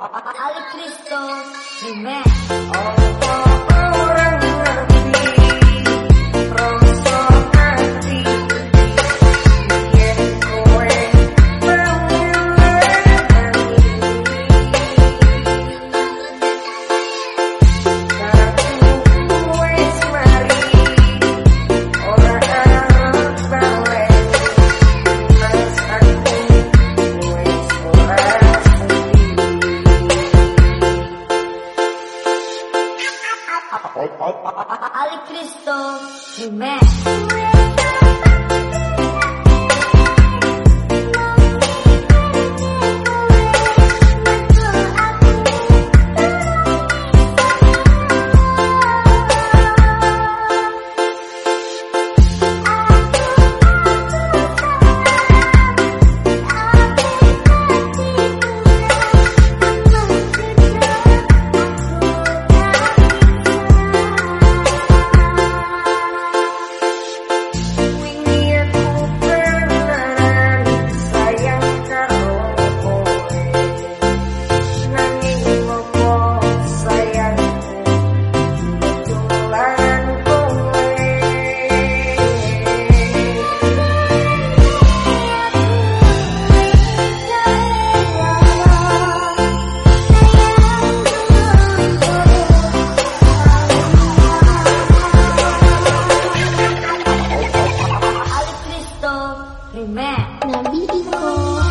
Ali Cristo Remix Ali Cristo Remix al Cristo. Amen. 妹妹。